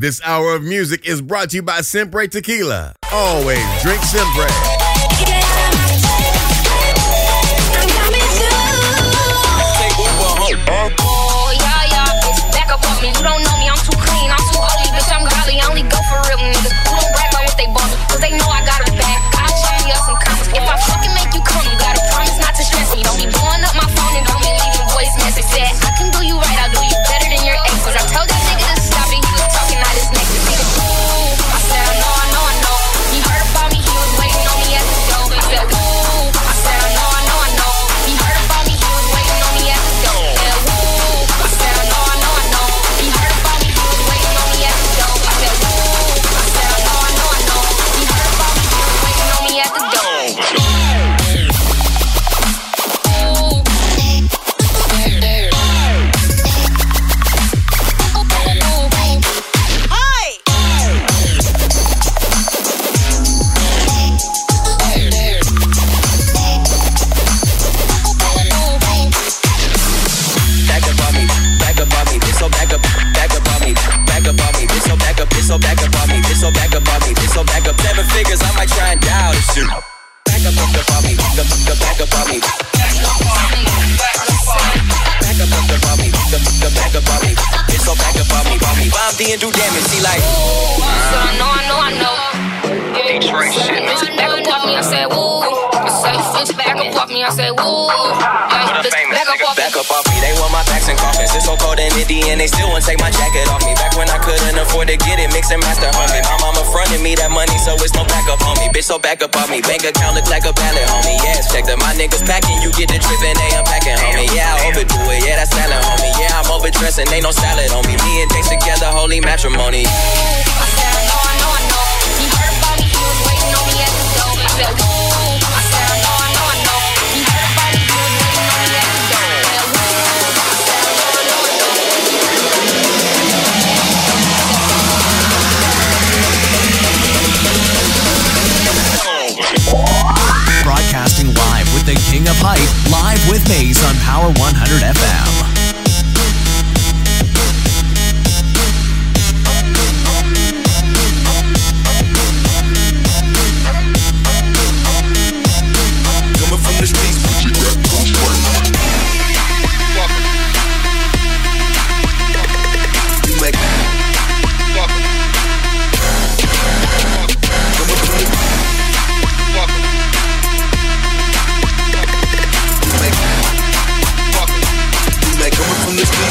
This hour of music is brought to you by Siempre Tequila. Always drink Siempre. Cause they know I got it back. I'll show you some comments. If I fucking 50 and do damage. See, like, Ooh, so I know, I know, I know. Yeah. Detroit shit. Bitch, back I said, woo. I say, bitch, back up off me, I said, woo. Yeah, bitch, back up off me. Back up off me, they want my packs and coffins. It's so cold and itty, and they still won't take my jacket off me. Back when I couldn't afford to get it, mix and master, me. My mama fronted me that money, so it's no backup, homie. Bitch, so back up off me. Bank account look like a pallet, homie. Yeah, check that my niggas packing, you get the trip and they unpacking, homie. Yeah, I overdo it, yeah, that's selling, homie. Yeah. Overdressing. Ain't no salad on me. Me and Dace together, holy matrimony. Broadcasting live with the King of Hype, live with Maze on Power 100 FM. It's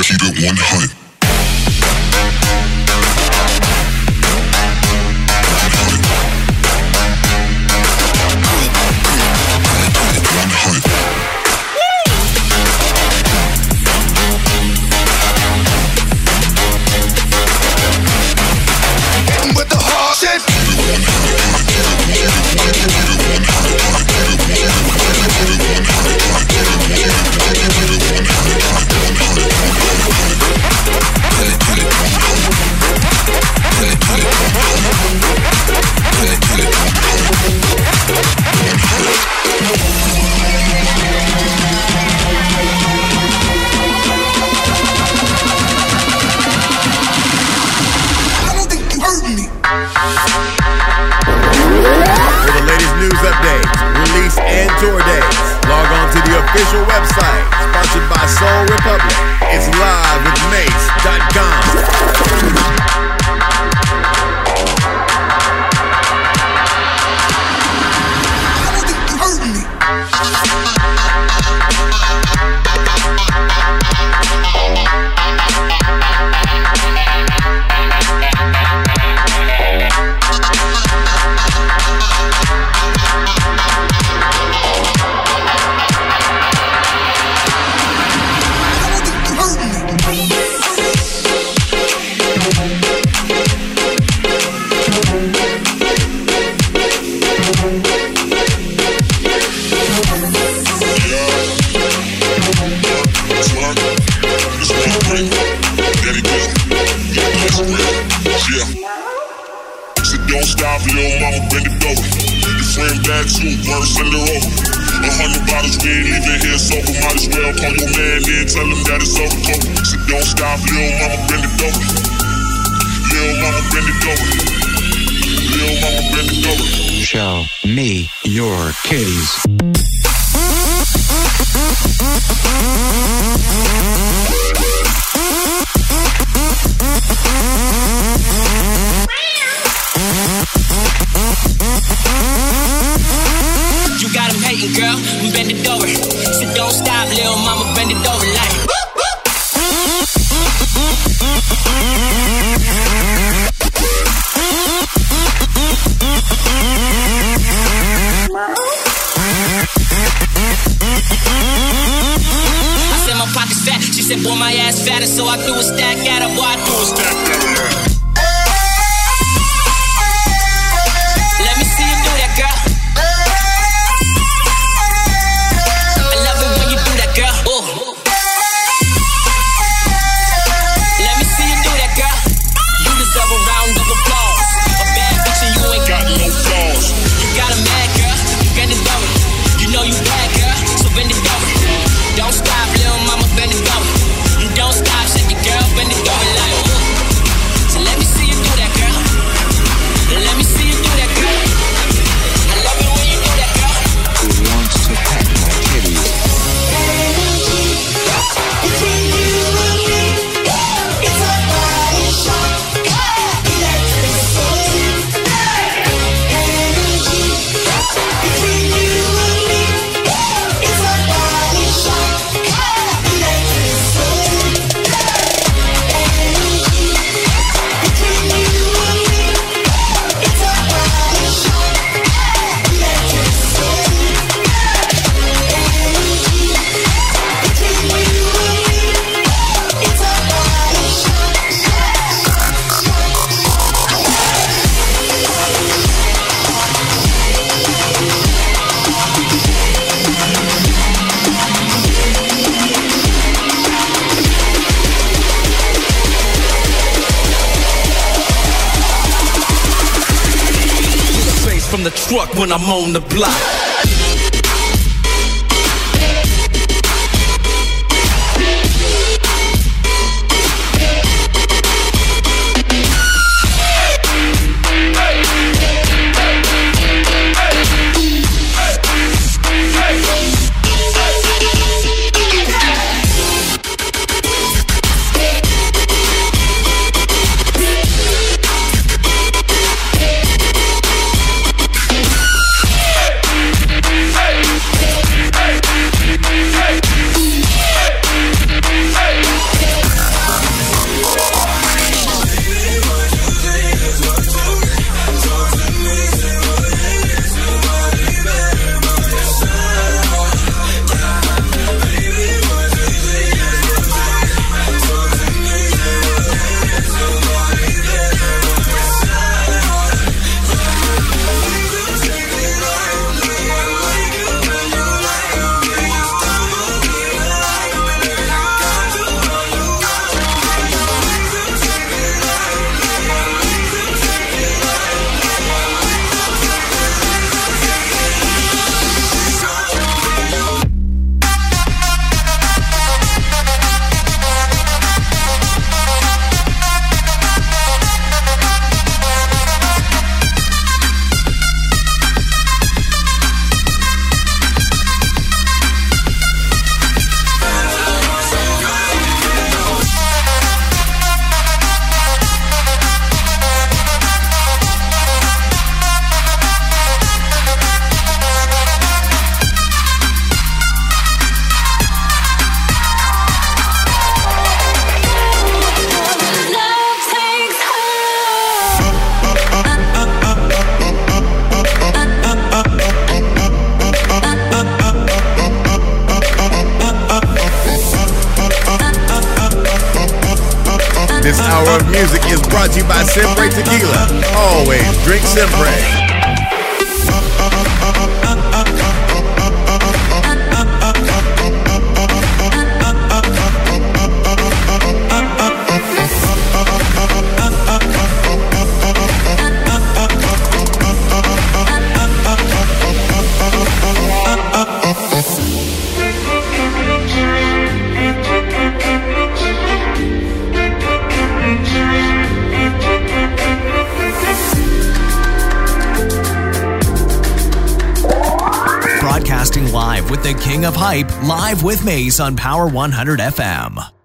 if you don't wanna. been here sober, might as well call your man tell him that it's over. So don't stop, mama bend it over. Mama bend it over. Mama bend it over. Show me your kitties. You got him hating, girl. Bend it over don't stop, little mama, bend it, over. when I'm on the block. Hour of Music is brought to you by Siempre Tequila. Always drink Siempre. King of Hype live with Mace on Power 100 FM.